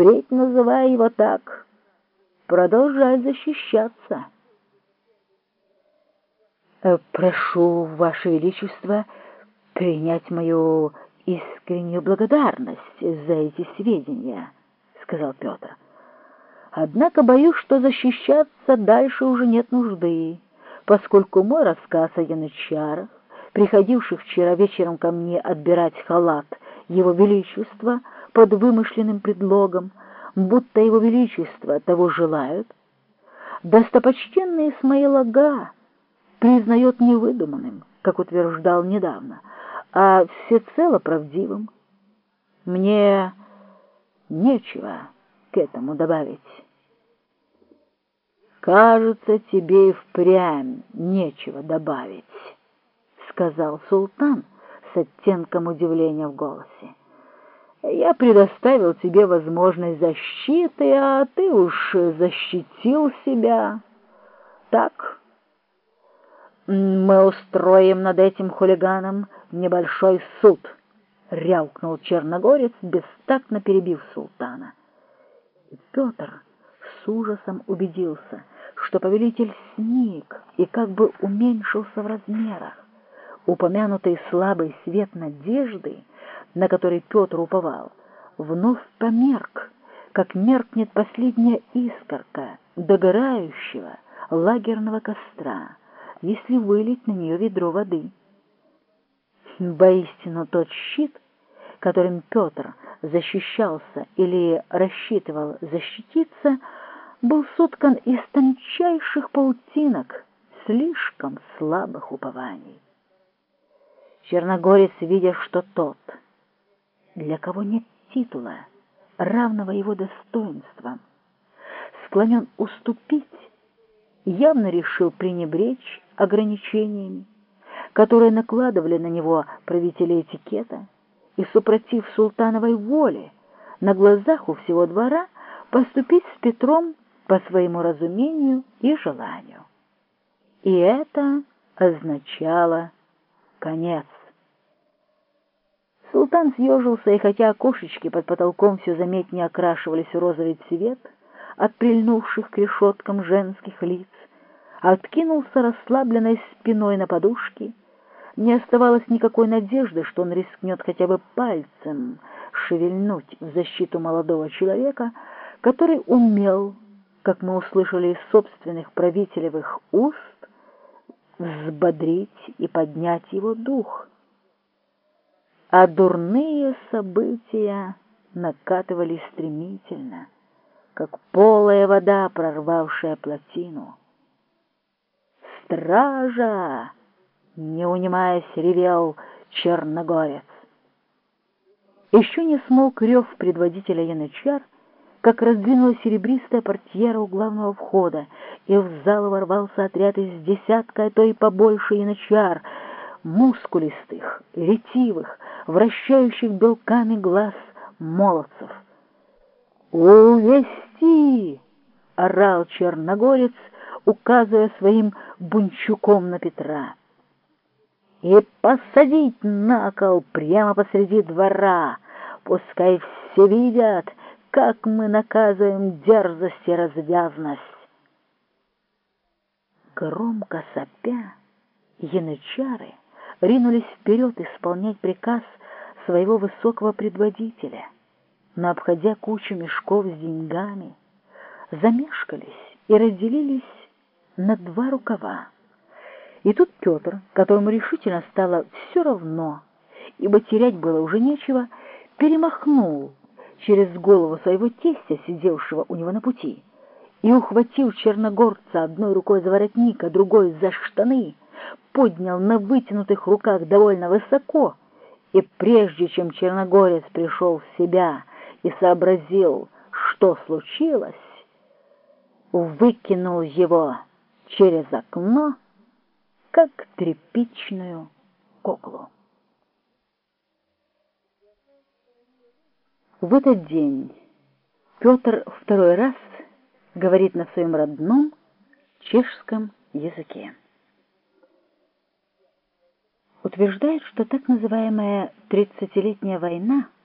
Впредь называй его так. Продолжай защищаться. Э, «Прошу, Ваше Величество, принять мою искреннюю благодарность за эти сведения», — сказал Петр. «Однако боюсь, что защищаться дальше уже нет нужды, поскольку мой рассказ о янычарах, приходивших вчера вечером ко мне отбирать халат Его Величества под вымышленным предлогом, будто Его Величество того желают, достопочтенный Исмаил Ага, признает невыдуманным, как утверждал недавно, а всецело правдивым. Мне нечего к этому добавить. «Кажется, тебе и впрямь нечего добавить», — сказал султан с оттенком удивления в голосе. «Я предоставил тебе возможность защиты, а ты уж защитил себя. Так?» «Мы устроим над этим хулиганом небольшой суд», — рявкнул черногорец, бестактно перебив султана. И Петр с ужасом убедился, что повелитель сник и как бы уменьшился в размерах. Упомянутый слабый свет надежды, на который Петр уповал, вновь померк, как меркнет последняя искорка догорающего лагерного костра если вылить на нее ведро воды. Воистину тот щит, которым Петр защищался или рассчитывал защититься, был соткан из тончайших паутинок, слишком слабых упований. Черногорец, видя, что тот, для кого нет титула, равного его достоинствам, склонен уступить, явно решил пренебречь ограничениями, которые накладывали на него правители этикета, и, супротив султановой воли, на глазах у всего двора поступить с Петром по своему разумению и желанию. И это означало конец. Султан съежился, и хотя окошечки под потолком все заметнее окрашивались в розовый цвет от прильнувших к решеткам женских лиц, откинулся расслабленной спиной на подушке. Не оставалось никакой надежды, что он рискнет хотя бы пальцем шевельнуть в защиту молодого человека, который умел, как мы услышали из собственных правителевых уст, взбодрить и поднять его дух. А дурные события накатывали стремительно, как полая вода, прорвавшая плотину. «Стража!» — не унимаясь, ревел черногорец. Еще не смолк рев предводителя янычар, как раздвинулась серебристая портьера у главного входа, и в зал ворвался отряд из десятка, а то и побольше янычар, мускулистых, ретивых, вращающих белками глаз молодцев. «Увести!» — орал черногорец — указывая своим бунчуком на Петра. «И посадить на кол прямо посреди двора, пускай все видят, как мы наказываем дерзость и развязность». Громко сопя, янычары ринулись вперед исполнять приказ своего высокого предводителя, но, обходя кучу мешков с деньгами, замешкались и разделились на два рукава. И тут Петр, которому решительно стало все равно, ибо терять было уже нечего, перемахнул через голову своего тестя, сидевшего у него на пути, и, ухватил черногорца одной рукой за воротник, а другой за штаны, поднял на вытянутых руках довольно высоко, и прежде чем черногорец пришел в себя и сообразил, что случилось, выкинул его через окно, как тряпичную куклу. В этот день Петр второй раз говорит на своем родном чешском языке. Утверждает, что так называемая тридцатилетняя война —